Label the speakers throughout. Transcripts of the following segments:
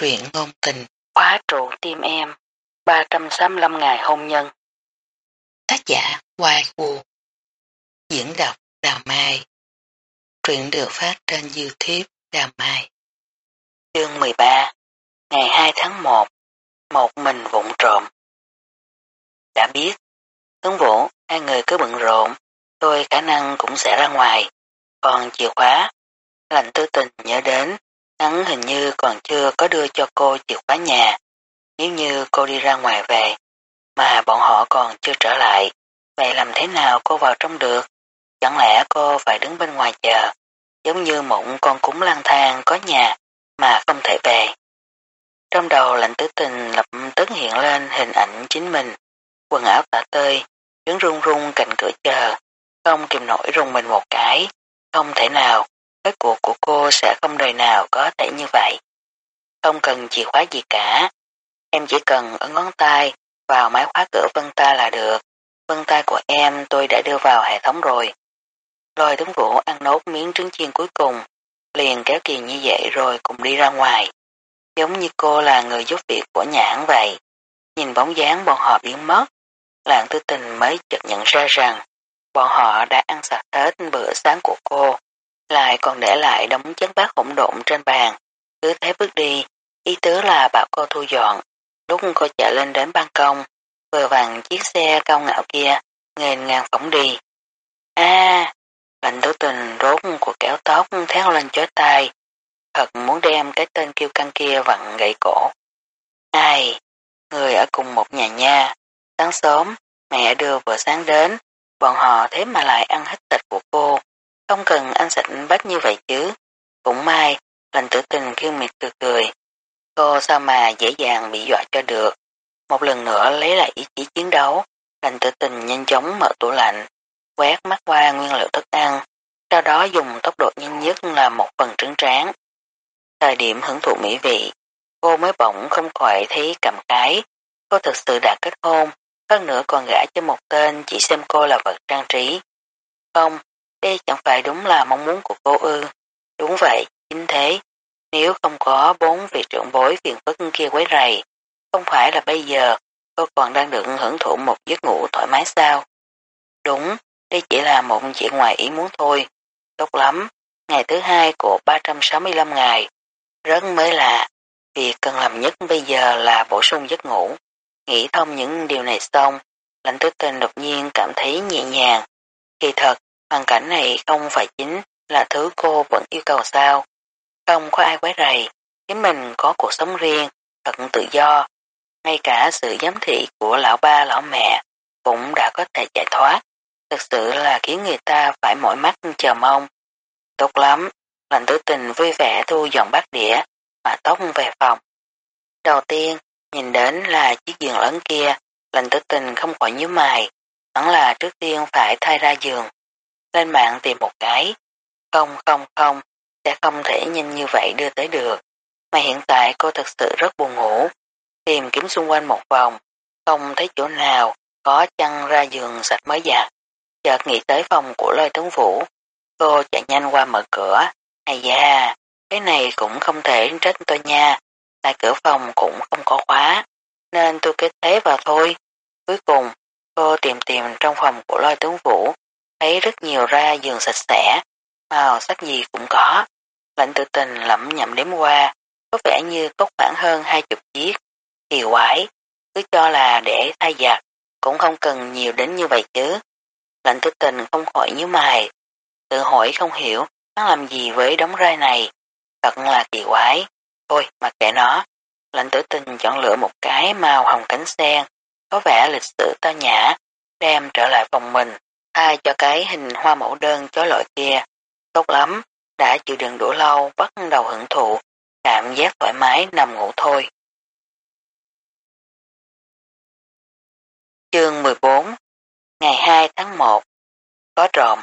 Speaker 1: Truyện ngôn tình.
Speaker 2: Khóa trụ tim em 365 ngày hôn nhân.
Speaker 1: Tác giả Hoài Vũ Diễn đọc Đào Mai. Truyện được phát trên Youtube Đào Mai.
Speaker 2: Chương 13 Ngày 2 tháng 1 Một mình vụn trộm. Đã biết Tướng Vũ, hai người cứ bận rộn tôi khả năng cũng sẽ ra ngoài. Còn chìa khóa lành tư tình nhớ đến Hắn hình như còn chưa có đưa cho cô chìa khóa nhà. Nếu như cô đi ra ngoài về, mà bọn họ còn chưa trở lại, vậy làm thế nào cô vào trong được? Chẳng lẽ cô phải đứng bên ngoài chờ, giống như một con cúng lang thang có nhà mà không thể về? Trong đầu lạnh tứ tình lập tức hiện lên hình ảnh chính mình, quần áo tả tơi, đứng run run cạnh cửa chờ, không kìm nổi rung mình một cái, không thể nào, cái cuộc của cô sẽ không đời nào có thể như vậy. Không cần chìa khóa gì cả. Em chỉ cần ấn ngón tay vào máy khóa cửa vân tay là được. Vân tay của em tôi đã đưa vào hệ thống rồi. Lôi tướng vũ ăn nốt miếng trứng chiên cuối cùng, liền kéo kỳ như vậy rồi cùng đi ra ngoài. Giống như cô là người giúp việc của nhà vậy. Nhìn bóng dáng bọn họ biến mất, lạng tư tình mới chợt nhận ra rằng bọn họ đã ăn sạch hết bữa sáng của cô lại còn để lại đống chén bát hỗn độn trên bàn, cứ thế bước đi, ý tứ là bảo cô thu dọn. Lúc cô chạy lên đến ban công, vừa vặn chiếc xe cao ngạo kia, nghênh ngang phóng đi. a lạnh tố tình rốt của kéo tóc theo lên chói tai, thật muốn đem cái tên kêu căng kia vặn gãy cổ. Ai, người ở cùng một nhà nha, sáng sớm, mẹ đưa vừa sáng đến, bọn họ thế mà lại ăn hết thịt của cô, không cần ăn sạch bách như vậy chứ. Cũng may, lành tử tình kêu miệt cười cười. Cô sao mà dễ dàng bị dọa cho được. Một lần nữa lấy lại ý chí chiến đấu, lành tử tình nhanh chóng mở tủ lạnh, quét mắt qua nguyên liệu thức ăn, sau đó dùng tốc độ nhanh nhất là một phần trứng tráng. Thời điểm hưởng thụ mỹ vị, cô mới bỗng không khỏi thấy cầm cái. Cô thực sự đã kết hôn, hơn nữa còn gã cho một tên chỉ xem cô là vật trang trí. Không, đây chẳng phải đúng là mong muốn của cô ư. Đúng vậy, chính thế. Nếu không có bốn vị trưởng bối phiền phức kia quấy rầy, không phải là bây giờ cô còn đang được hưởng thụ một giấc ngủ thoải mái sao? Đúng, đây chỉ là một chuyện ngoài ý muốn thôi. Tốt lắm, ngày thứ hai của 365 ngày. Rất mới lạ, việc cần làm nhất bây giờ là bổ sung giấc ngủ. Nghĩ thông những điều này xong, lãnh tứ tình đột nhiên cảm thấy nhẹ nhàng. Kỳ thật, Hoàn cảnh này không phải chính là thứ cô vẫn yêu cầu sao. Không có ai quấy rầy, chính mình có cuộc sống riêng, thật tự do. Ngay cả sự giám thị của lão ba lão mẹ cũng đã có thể giải thoát. Thực sự là khiến người ta phải mỏi mắt chờ mong. Tốt lắm, lành tử tình vui vẻ thu dọn bát đĩa, mà tóc về phòng. Đầu tiên, nhìn đến là chiếc giường lớn kia, lành tử tình không khỏi nhíu mày, hẳn là trước tiên phải thay ra giường lên mạng tìm một cái. Không không không, sẽ không thể nhanh như vậy đưa tới được. Mà hiện tại cô thật sự rất buồn ngủ. Tìm kiếm xung quanh một vòng, không thấy chỗ nào có chăn ra giường sạch mới giặt. Chợt nghĩ tới phòng của lôi tướng vũ. Cô chạy nhanh qua mở cửa. Hay da, cái này cũng không thể trách tôi nha. Tại cửa phòng cũng không có khóa. Nên tôi kết thế vào thôi. Cuối cùng, cô tìm tìm trong phòng của lôi tướng vũ thấy rất nhiều ra giường sạch sẽ, màu sắc gì cũng có. Lạnh tự tình lẩm nhẩm đếm qua, có vẻ như có khoảng hơn hai chục chiếc. Kỳ quái, cứ cho là để thay giặt, cũng không cần nhiều đến như vậy chứ. Lạnh tự tình không khỏi như mày, tự hỏi không hiểu nó làm gì với đống rai này. Thật là kỳ quái. Thôi mặc kệ nó. Lạnh tử tình chọn lựa một cái màu hồng cánh sen, có vẻ lịch sử tao nhã, đem trở lại phòng mình thay cho cái hình hoa mẫu đơn chói lọi kia. Tốt lắm, đã chịu đựng đủ lâu bắt đầu hưởng thụ, cảm giác thoải mái nằm ngủ thôi. Chương 14 Ngày 2 tháng 1 Có trộm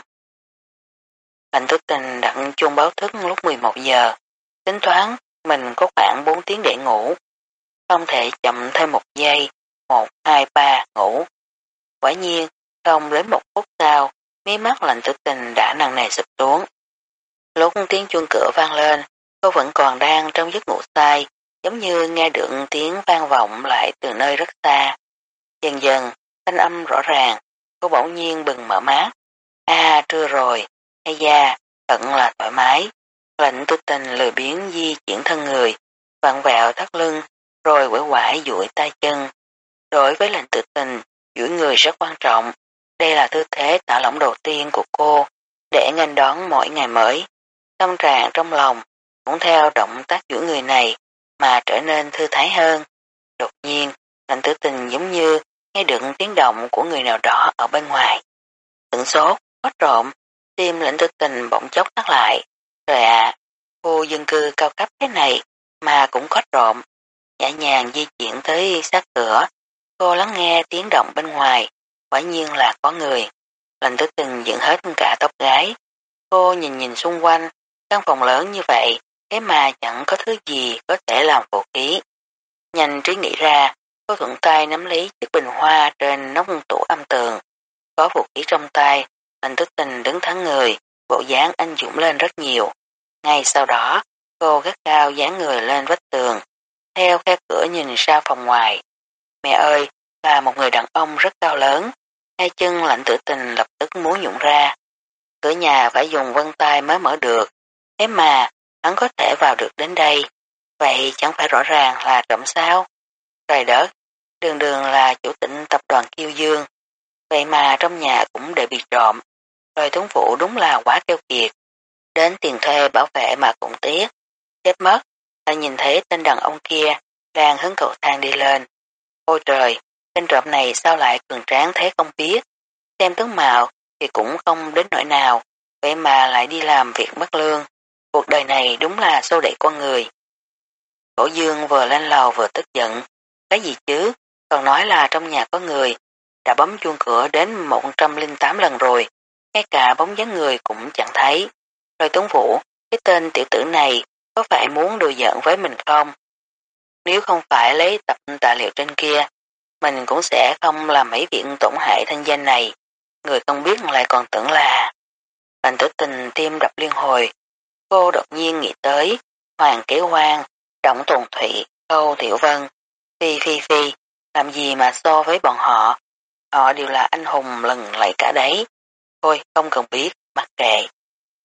Speaker 2: Lạnh thức tình đặt chuông báo thức lúc 11 giờ. Tính toán mình có khoảng 4 tiếng để ngủ. Không thể chậm thêm một giây. 1, 2, 3, ngủ. Quả nhiên, không lấy một phút sau, mí mắt lạnh tử tình đã nặng nề sụp xuống. Lúc tiếng chuông cửa vang lên, cô vẫn còn đang trong giấc ngủ say, giống như nghe được tiếng vang vọng lại từ nơi rất xa. Dần dần, thanh âm rõ ràng, cô bỗng nhiên bừng mở mắt. À, trưa rồi, hay da, thật là thoải mái. Lệnh tu tình lười biến di chuyển thân người, vặn vẹo thắt lưng, rồi quẩy quải duỗi tay chân. Đối với lệnh tự tình, duỗi người rất quan trọng. Đây là tư thế thả lỏng đầu tiên của cô, để nghênh đón mỗi ngày mới. Tâm trạng trong lòng cũng theo động tác giữa người này mà trở nên thư thái hơn. Đột nhiên, lệnh tử tình giống như nghe được tiếng động của người nào đó ở bên ngoài. Tưởng sốt, có trộm, tim lệnh tử tình bỗng chốc tắt lại. Trời ạ, khu dân cư cao cấp thế này mà cũng có trộm. Nhã nhàng di chuyển tới sát cửa, cô lắng nghe tiếng động bên ngoài, quả nhiên là có người. Lành tử tình dựng hết cả tóc gái. Cô nhìn nhìn xung quanh, căn phòng lớn như vậy, thế mà chẳng có thứ gì có thể làm vũ khí. Nhanh trí nghĩ ra, cô thuận tay nắm lấy chiếc bình hoa trên nóc tủ âm tường. Có vũ khí trong tay, lành tức tình đứng thẳng người, bộ dáng anh dũng lên rất nhiều. Ngay sau đó, cô gắt cao dán người lên vách tường, theo khe cửa nhìn ra phòng ngoài. Mẹ ơi, là một người đàn ông rất cao lớn, hai chân lạnh tử tình lập tức muốn nhụng ra. Cửa nhà phải dùng vân tay mới mở được, thế mà hắn có thể vào được đến đây. Vậy chẳng phải rõ ràng là trộm sao? Trời đất, đường đường là chủ tịch tập đoàn Kiêu Dương. Vậy mà trong nhà cũng để bị trộm. Rồi tuấn phụ đúng là quá keo kiệt. Đến tiền thuê bảo vệ mà cũng tiếc. Chết mất, ta nhìn thấy tên đàn ông kia đang hứng cầu thang đi lên. Ôi trời, tên trộm này sao lại cường tráng thế không biết. Xem tướng mạo thì cũng không đến nỗi nào, vậy mà lại đi làm việc mất lương. Cuộc đời này đúng là sâu đẩy con người. Cổ dương vừa lên lầu vừa tức giận. Cái gì chứ? Còn nói là trong nhà có người. Đã bấm chuông cửa đến 108 lần rồi. Ngay cả bóng dáng người cũng chẳng thấy. Rồi Tuấn Vũ, cái tên tiểu tử này có phải muốn đùa giận với mình không? Nếu không phải lấy tập tài liệu trên kia, mình cũng sẽ không làm mấy việc tổn hại thanh danh này. Người không biết lại còn tưởng là... Thành tử tình tim đập liên hồi, Cô đột nhiên nghĩ tới Hoàng Kế Quang, Trọng Tùng Thụy, Câu Tiểu Vân, Phi Phi Phi, làm gì mà so với bọn họ. Họ đều là anh hùng lần lại cả đấy. Thôi không cần biết, mặc kệ.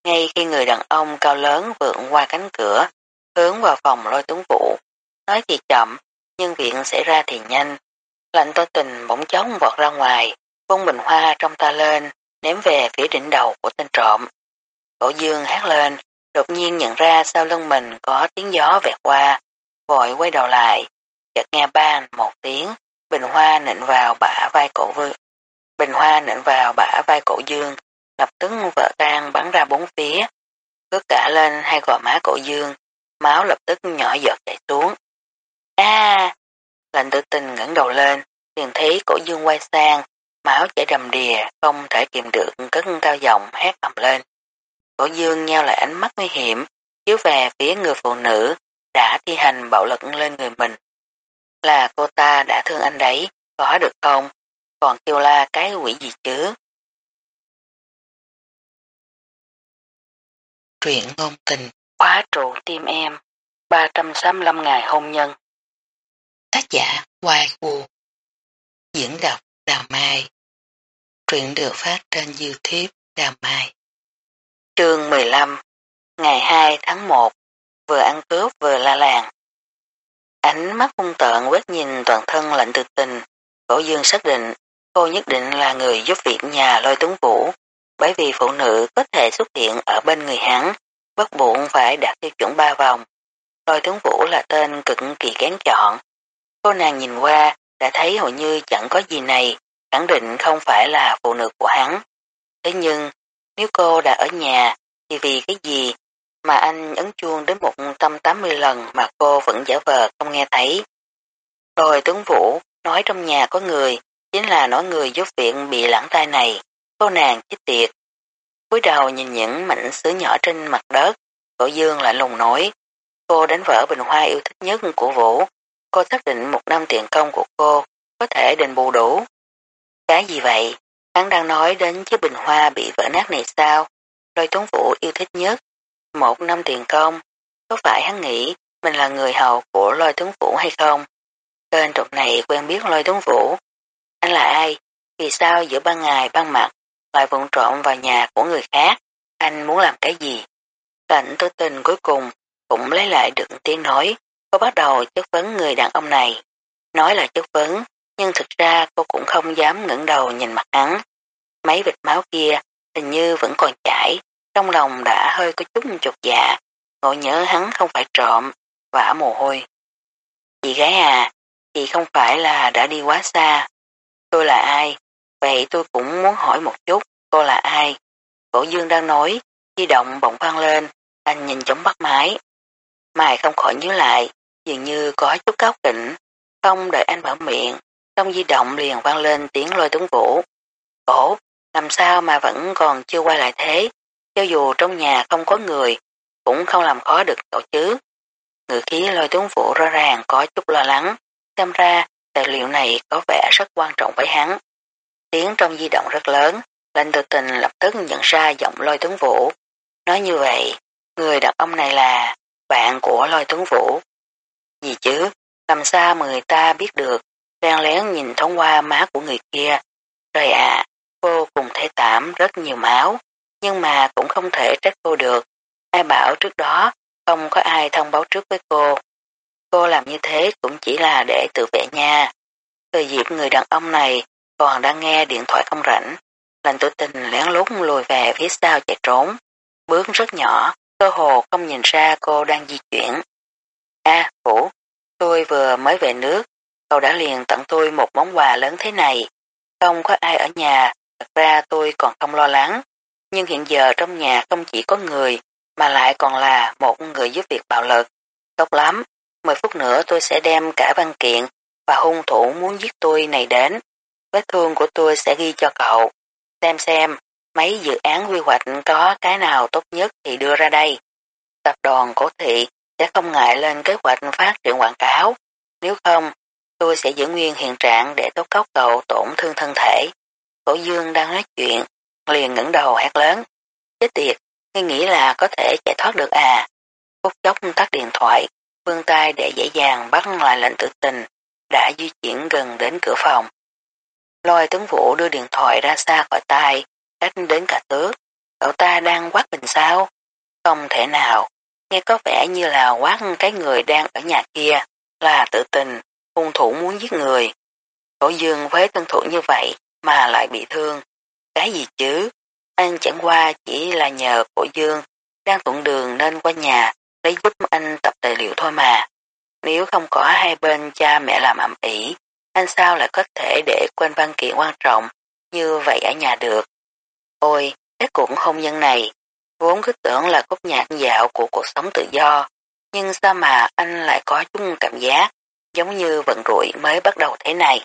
Speaker 2: Ngay khi người đàn ông cao lớn vượn qua cánh cửa, hướng vào phòng lôi tuấn vũ. Nói thì chậm, nhưng việc xảy ra thì nhanh. Lạnh tôi tình bỗng chóng vọt ra ngoài, vung bình hoa trong ta lên, ném về phía đỉnh đầu của tên trộm. Cổ dương hát lên, Đột nhiên nhận ra sau lưng mình có tiếng gió vẹt qua, vội quay đầu lại, chợt nghe ban một tiếng, bình hoa nịnh vào bả vai cổ vương. Bình hoa nịnh vào bả vai cổ dương, lập tức vỡ tan bắn ra bốn phía, cướp cả lên hai gò má cổ dương, máu lập tức nhỏ giọt chảy xuống. A! Lạnh tự tình ngẩng đầu lên, liền thấy cổ dương quay sang, máu chảy đầm đìa, không thể kìm được cất cao giọng hét ầm lên. Cổ dương nheo lại ánh mắt nguy hiểm, chiếu về phía người phụ nữ đã thi hành bạo lực lên người mình. Là cô ta đã thương anh đấy, có được không? Còn kêu la cái quỷ gì chứ?
Speaker 1: Truyện ngôn tình
Speaker 2: Khóa trụ tim em 365 ngày hôn nhân
Speaker 1: giả Hoài Vũ Diễn đọc Đào Mai. Truyện được phát trên Youtube Đào Mai.
Speaker 2: Chương 15 Ngày 2 tháng 1 Vừa ăn cướp vừa la làng. Ánh mắt hung tợn quét nhìn toàn thân lạnh tự tình. Cổ dương xác định, cô nhất định là người giúp việc nhà lôi tuấn vũ, bởi vì phụ nữ có thể xuất hiện ở bên người hắn bất buộc phải đạt tiêu chuẩn ba vòng. Lôi tướng vũ là tên cực kỳ kén chọn cô nàng nhìn qua đã thấy hầu như chẳng có gì này khẳng định không phải là phụ nữ của hắn thế nhưng nếu cô đã ở nhà, thì vì cái gì mà anh ấn chuông đến 180 lần mà cô vẫn giả vờ không nghe thấy. Rồi tướng Vũ nói trong nhà có người, chính là nói người giúp viện bị lãng tai này, cô nàng chết tiệt. cúi đầu nhìn những mảnh sứ nhỏ trên mặt đất, cổ dương lại lùng nói, cô đánh vỡ bình hoa yêu thích nhất của Vũ, cô xác định một năm tiền công của cô có thể đền bù đủ. Cái gì vậy? Hắn đang nói đến chiếc bình hoa bị vỡ nát này sao? Lôi tuấn vũ yêu thích nhất. Một năm tiền công. Có phải hắn nghĩ mình là người hầu của lôi tuấn vũ hay không? Tên trục này quen biết lôi tuấn vũ. Anh là ai? Vì sao giữa ban ngày ban mặt lại vụn trộm vào nhà của người khác? Anh muốn làm cái gì? Cảnh tôi tình cuối cùng cũng lấy lại được tiếng nói. Cô bắt đầu chất vấn người đàn ông này. Nói là chất vấn, nhưng thực ra cô cũng không dám ngẩng đầu nhìn mặt hắn. Mấy vịt máu kia hình như vẫn còn chảy, trong lòng đã hơi có chút chột dạ, ngộ nhớ hắn không phải trộm, vả mồ hôi. Chị gái à, chị không phải là đã đi quá xa. Tôi là ai? Vậy tôi cũng muốn hỏi một chút, cô là ai? Cổ dương đang nói, di động bỗng vang lên, anh nhìn chóng bắt máy. Mày không khỏi nhớ lại, dường như có chút cáo kỉnh, không đợi anh mở miệng, trong di động liền vang lên tiếng lôi Tuấn vũ. Cổ, làm sao mà vẫn còn chưa quay lại thế, cho dù trong nhà không có người, cũng không làm khó được cậu chứ. Ngữ khí lôi Tuấn vũ rõ ràng có chút lo lắng, xem ra tài liệu này có vẻ rất quan trọng với hắn. Tiếng trong di động rất lớn, lệnh tự tình lập tức nhận ra giọng lôi Tuấn vũ. Nói như vậy, người đàn ông này là bạn của lôi Tuấn vũ. Gì chứ, làm sao mà người ta biết được, đang lén nhìn thông qua má của người kia. rồi ạ, cô cùng thể tạm rất nhiều máu, nhưng mà cũng không thể trách cô được. Ai bảo trước đó không có ai thông báo trước với cô. Cô làm như thế cũng chỉ là để tự vệ nha. Thời dịp người đàn ông này còn đang nghe điện thoại không rảnh. Lành tử tình lén lút lùi về phía sau chạy trốn. Bước rất nhỏ, cơ hồ không nhìn ra cô đang di chuyển a à, Vũ, tôi vừa mới về nước, cậu đã liền tặng tôi một món quà lớn thế này. Không có ai ở nhà, thật ra tôi còn không lo lắng. Nhưng hiện giờ trong nhà không chỉ có người, mà lại còn là một người giúp việc bạo lực. Tốt lắm, 10 phút nữa tôi sẽ đem cả văn kiện và hung thủ muốn giết tôi này đến. Vết thương của tôi sẽ ghi cho cậu. Xem xem, mấy dự án quy hoạch có cái nào tốt nhất thì đưa ra đây. Tập đoàn cổ thị sẽ không ngại lên kế hoạch phát triển quảng cáo. Nếu không, tôi sẽ giữ nguyên hiện trạng để tố cốc cậu tổn thương thân thể. Cổ dương đang nói chuyện, liền ngẩng đầu hét lớn. Chết tiệt, ngươi nghĩ là có thể chạy thoát được à? Phút chốc tắt điện thoại, vươn tay để dễ dàng bắt lại lệnh tự tình, đã di chuyển gần đến cửa phòng. Lôi tướng vũ đưa điện thoại ra xa khỏi tay, cách đến cả tước. Cậu ta đang quát mình sao? Không thể nào, nghe có vẻ như là quát cái người đang ở nhà kia, là tự tình, hung thủ muốn giết người. Cổ dương với tân thủ như vậy mà lại bị thương. Cái gì chứ? Anh chẳng qua chỉ là nhờ cổ dương đang thuận đường nên qua nhà lấy giúp anh tập tài liệu thôi mà. Nếu không có hai bên cha mẹ làm ẩm ỉ, anh sao lại có thể để quên văn kiện quan trọng như vậy ở nhà được. Ôi, cái cuộc hôn nhân này, vốn cứ tưởng là khúc nhạc dạo của cuộc sống tự do, nhưng sao mà anh lại có chung cảm giác giống như vận rủi mới bắt đầu thế này.